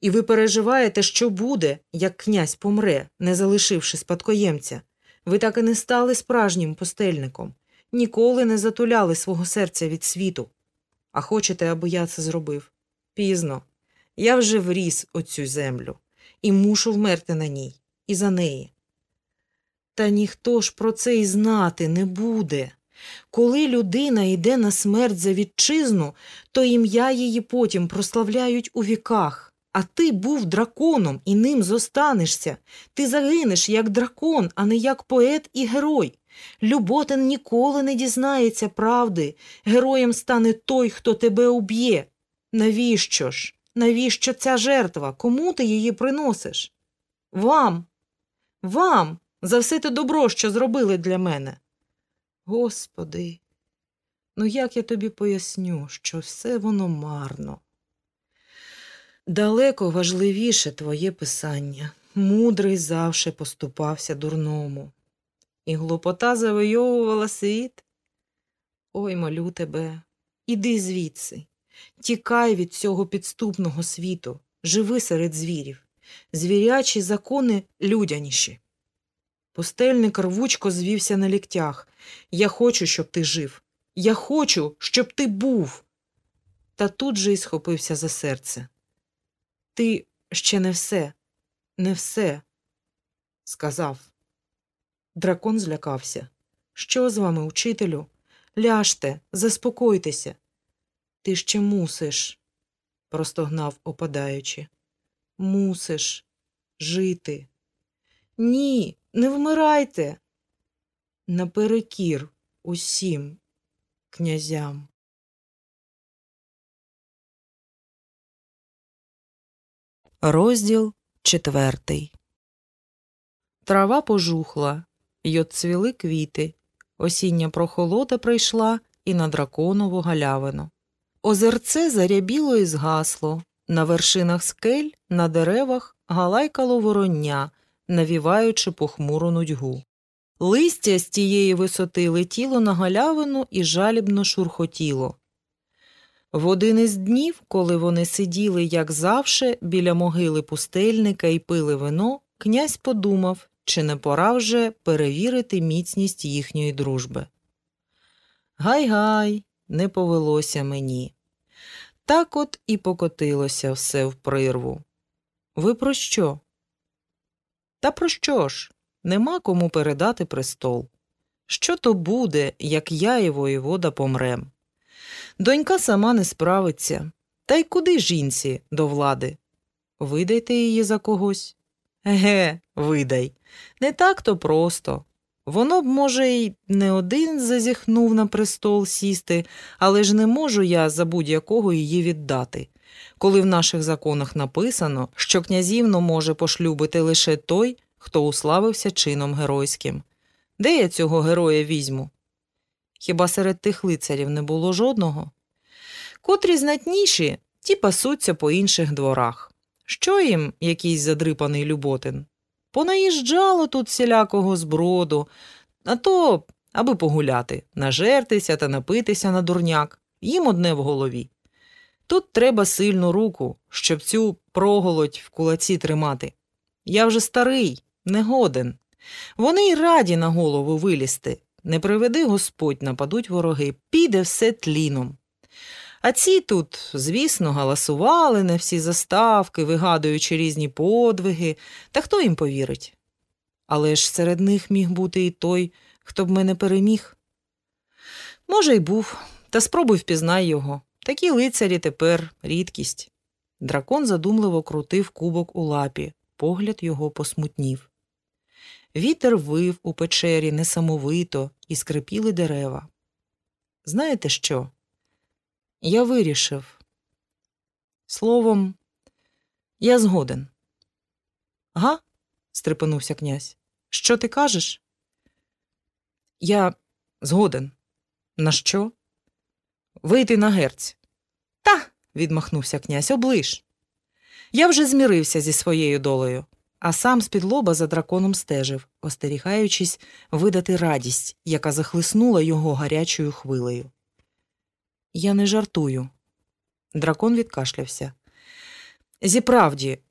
І ви переживаєте, що буде, як князь помре, не залишивши спадкоємця. Ви так і не стали справжнім постельником, ніколи не затуляли свого серця від світу. А хочете, аби я це зробив? Пізно. Я вже вріс оцю землю і мушу вмерти на ній, і за неї. Та ніхто ж про це й знати не буде. Коли людина йде на смерть за вітчизну, то ім'я її потім прославляють у віках. А ти був драконом і ним зостанешся. Ти загинеш як дракон, а не як поет і герой. Люботин ніколи не дізнається правди. Героєм стане той, хто тебе уб'є. Навіщо ж? Навіщо ця жертва? Кому ти її приносиш? Вам, вам, за все те добро, що зробили для мене. Господи, ну як я тобі поясню, що все воно марно. Далеко важливіше твоє писання. Мудрий завше поступався дурному. І глупота завойовувала світ. Ой, молю тебе, іди звідси, тікай від цього підступного світу, живи серед звірів, звірячі закони людяніші. Пустельник рвучко звівся на ліктях. Я хочу, щоб ти жив. Я хочу, щоб ти був. Та тут же й схопився за серце. Ти ще не все, не все, сказав. Дракон злякався. Що з вами, учителю? Ляжте, заспокойтеся. Ти ще мусиш, простогнав, опадаючи. Мусиш жити. Ні, не вмирайте. Наперекір усім князям. Розділ четвертий. Трава пожухла, й отцвіли квіти. Осіння прохолода прийшла і на драконову галявину. Озерце зарябіло і згасло. На вершинах скель, на деревах галайкало вороння, навіваючи похмуру нудьгу. Листя з тієї висоти летіло на галявину і жалібно шурхотіло. В один із днів, коли вони сиділи, як завше, біля могили пустельника і пили вино, князь подумав, чи не пора вже перевірити міцність їхньої дружби. Гай гай, не повелося мені. Так от і покотилося все в прирву. Ви про що? Та про що ж? Нема кому передати престол. Що то буде, як я і воєвода помрем? Донька сама не справиться. Та й куди жінці до влади? Видайте її за когось. Ге, видай. Не так то просто. Воно б, може, й не один зазіхнув на престол сісти, але ж не можу я за будь-якого її віддати. Коли в наших законах написано, що князівну може пошлюбити лише той, хто уславився чином геройським. Де я цього героя візьму? Хіба серед тих лицарів не було жодного? Котрі знатніші, ті пасуться по інших дворах. Що їм якийсь задрипаний Люботин? Понаїжджало тут всілякого зброду, а то, аби погуляти, нажертися та напитися на дурняк, їм одне в голові. Тут треба сильну руку, щоб цю проголодь в кулаці тримати. Я вже старий, не годен. Вони й раді на голову вилізти. Не приведи Господь, нападуть вороги, піде все тліном. А ці тут, звісно, галасували на всі заставки, вигадуючи різні подвиги, та хто їм повірить? Але ж серед них міг бути і той, хто б мене переміг. Може, й був, та спробуй впізнай його. Такі лицарі тепер рідкість. Дракон задумливо крутив кубок у лапі, погляд його посмутнів. Вітер вив у печері несамовито і скрипіли дерева. Знаєте що? Я вирішив. Словом, я згоден. Га? стрепенувся князь. Що ти кажеш? Я згоден. На що? Вийти на герць. Та. відмахнувся князь, оближ. Я вже змірився зі своєю долею, а сам з-під лоба за драконом стежив, остерігаючись видати радість, яка захлиснула його гарячою хвилею. Я не жартую. Дракон відкашлявся. Зіправді,